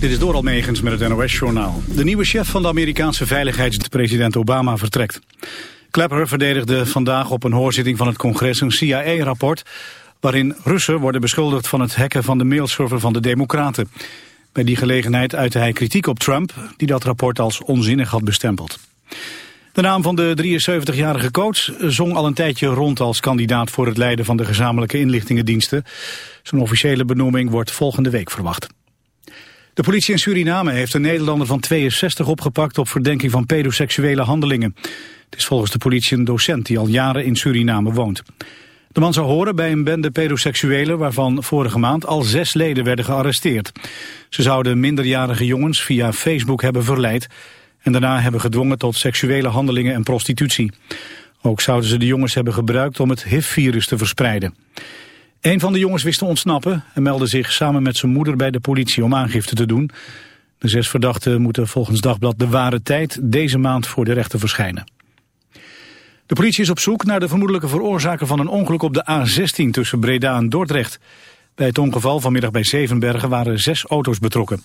Dit is door Almegens met het NOS-journaal. De nieuwe chef van de Amerikaanse veiligheidspresident Obama vertrekt. Clapper verdedigde vandaag op een hoorzitting van het congres een CIA-rapport... waarin Russen worden beschuldigd van het hacken van de mailserver van de Democraten. Bij die gelegenheid uitte hij kritiek op Trump... die dat rapport als onzinnig had bestempeld. De naam van de 73-jarige coach zong al een tijdje rond als kandidaat voor het leiden van de gezamenlijke inlichtingendiensten. Zijn officiële benoeming wordt volgende week verwacht. De politie in Suriname heeft een Nederlander van 62 opgepakt op verdenking van pedoseksuele handelingen. Het is volgens de politie een docent die al jaren in Suriname woont. De man zou horen bij een bende pedoseksuelen waarvan vorige maand al zes leden werden gearresteerd. Ze zouden minderjarige jongens via Facebook hebben verleid en daarna hebben gedwongen tot seksuele handelingen en prostitutie. Ook zouden ze de jongens hebben gebruikt om het HIV-virus te verspreiden. Een van de jongens wist te ontsnappen en meldde zich samen met zijn moeder bij de politie om aangifte te doen. De zes verdachten moeten volgens Dagblad de ware tijd deze maand voor de rechter verschijnen. De politie is op zoek naar de vermoedelijke veroorzaker van een ongeluk op de A16 tussen Breda en Dordrecht. Bij het ongeval vanmiddag bij Zevenbergen waren zes auto's betrokken.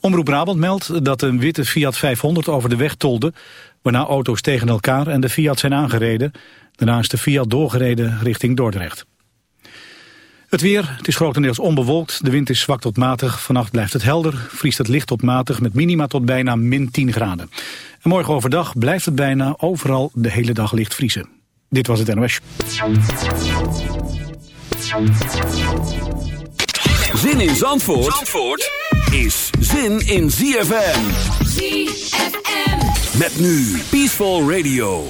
Omroep Brabant meldt dat een witte Fiat 500 over de weg tolde... waarna auto's tegen elkaar en de Fiat zijn aangereden. Daarna is de Fiat doorgereden richting Dordrecht. Het weer, het is grotendeels onbewolkt. De wind is zwak tot matig. Vannacht blijft het helder. Vriest het licht tot matig met minima tot bijna min 10 graden. En morgen overdag blijft het bijna overal de hele dag licht vriezen. Dit was het NOS. Zin in Zandvoort, Zandvoort is zin in ZFM. ZFM. Met nu Peaceful Radio.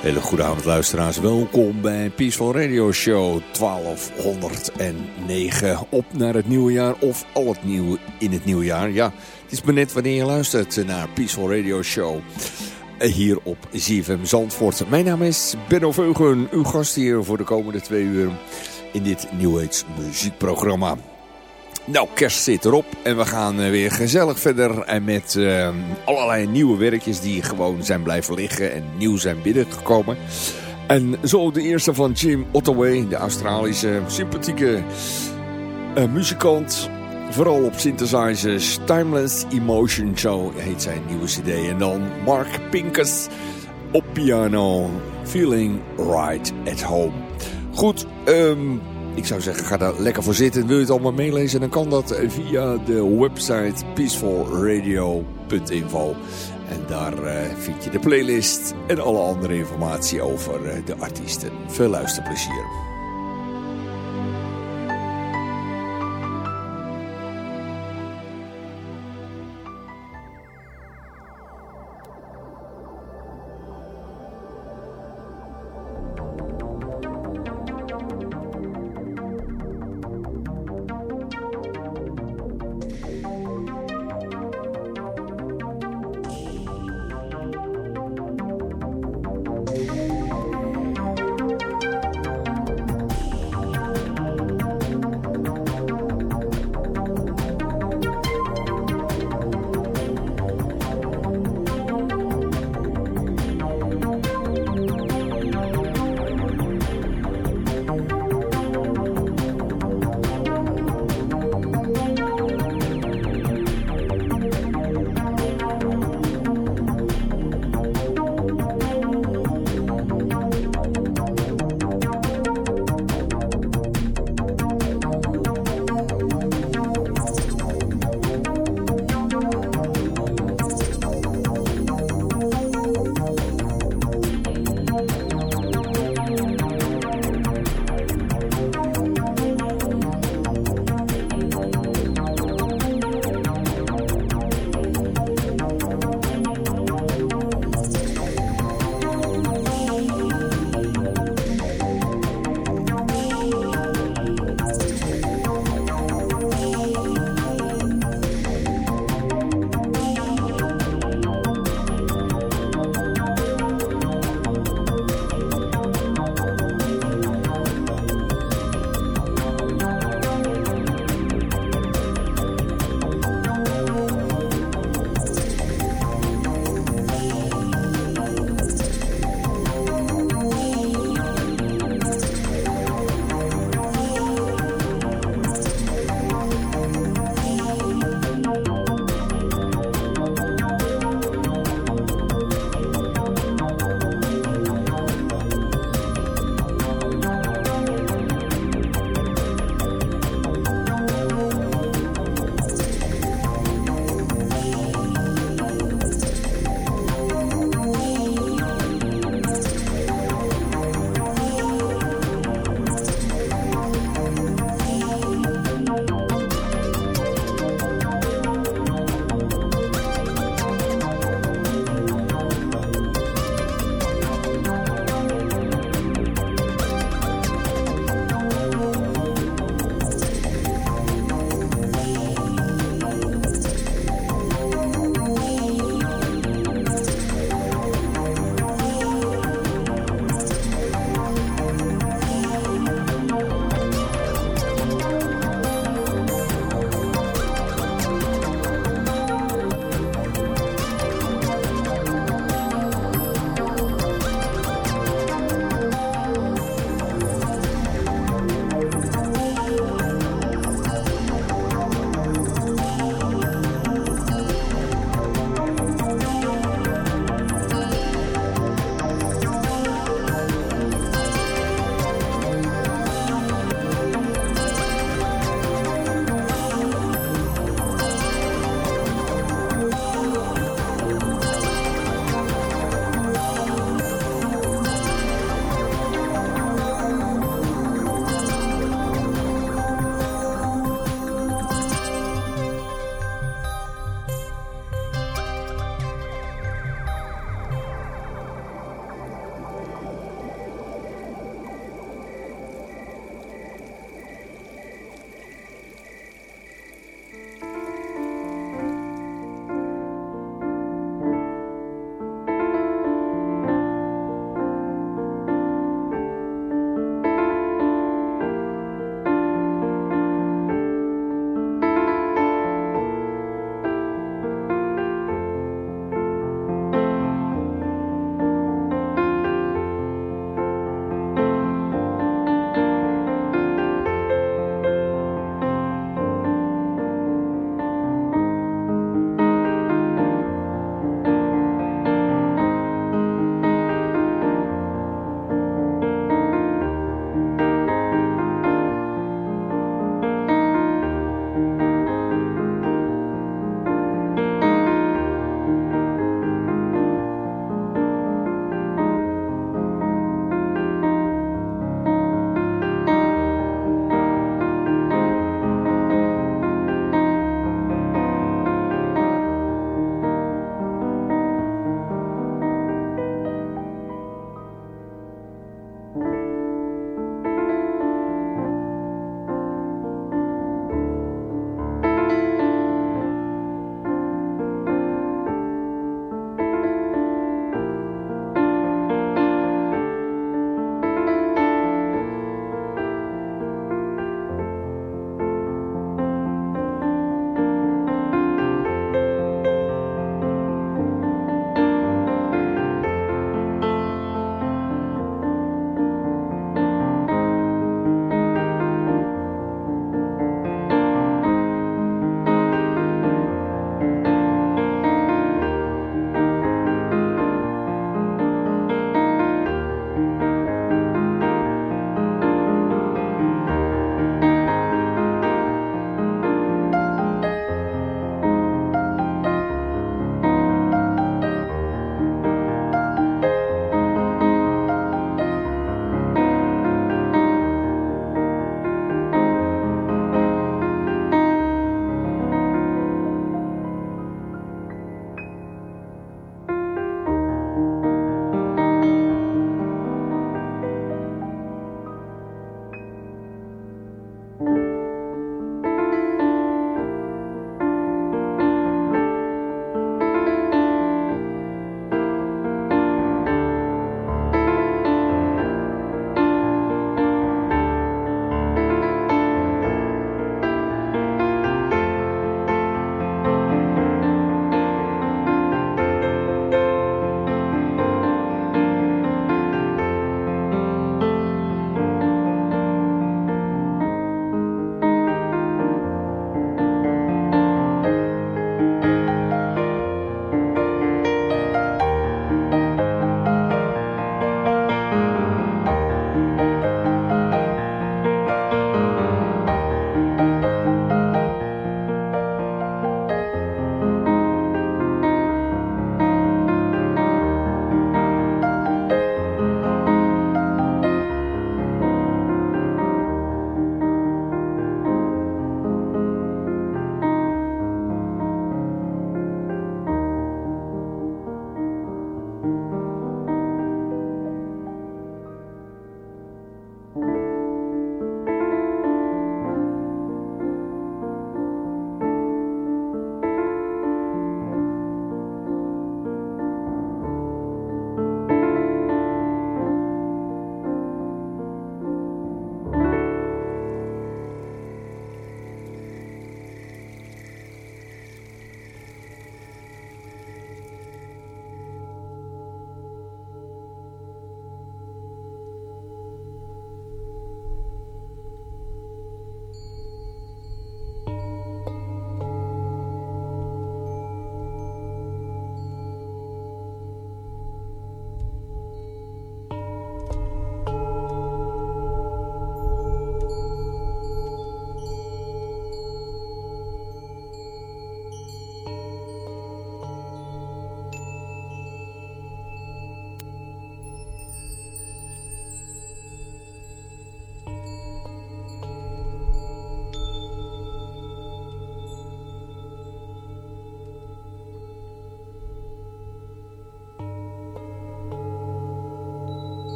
Hele goede avond luisteraars, welkom bij Peaceful Radio Show 1209. Op naar het nieuwe jaar of al het nieuwe in het nieuwe jaar. Ja, het is maar net wanneer je luistert naar Peaceful Radio Show hier op ZFM Zandvoort. Mijn naam is Benno Veugen, uw gast hier voor de komende twee uur in dit Age muziekprogramma. Nou, kerst zit erop en we gaan eh, weer gezellig verder en met uh, allerlei nieuwe werkjes die gewoon zijn blijven liggen en nieuw zijn binnengekomen. En zo de eerste van Jim Ottaway, de Australische sympathieke uh, muzikant. Vooral op synthesizers, Timeless Emotion Show heet zijn nieuwe cd. En dan Mark Pincus op piano, Feeling Right at Home. Goed, um, ik zou zeggen, ga daar lekker voor zitten. Wil je het allemaal meelezen, dan kan dat via de website peacefulradio.info. En daar uh, vind je de playlist en alle andere informatie over uh, de artiesten. Veel luisterplezier.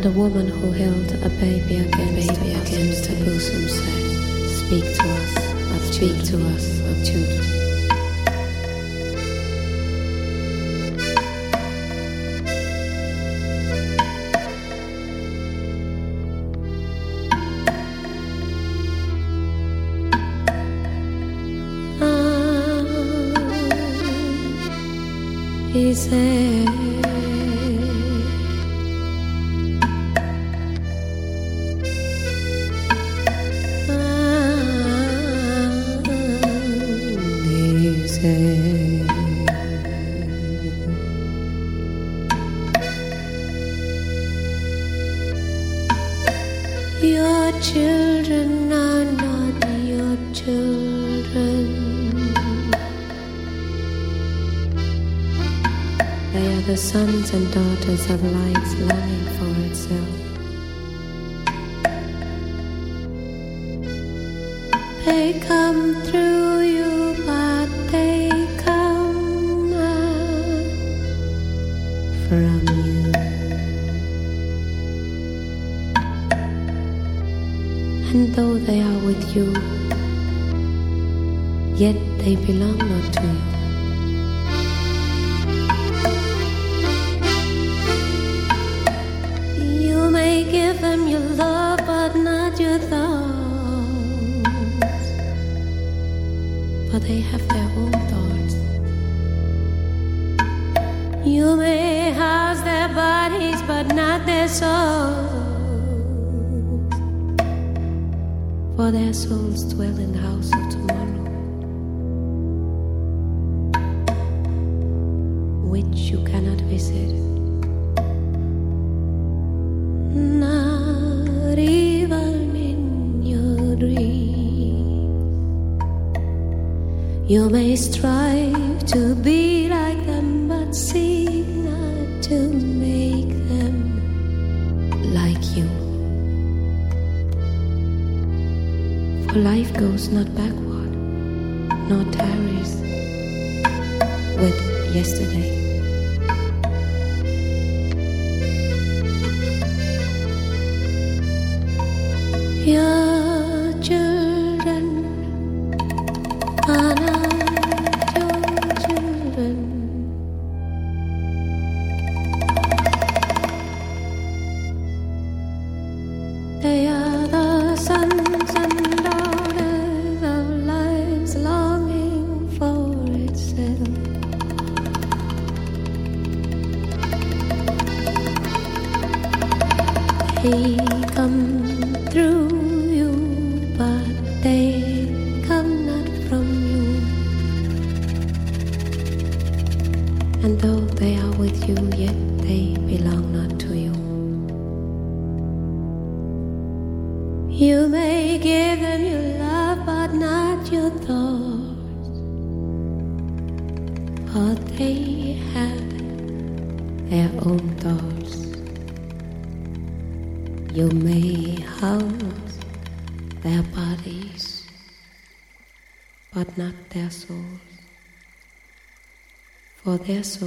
And a woman who held a baby against, baby against her bosom said, Speak to us, speak to us of children. Your children are not your children. They are the sons and daughters of life longing for itself. They come through. They belong not to you. é só.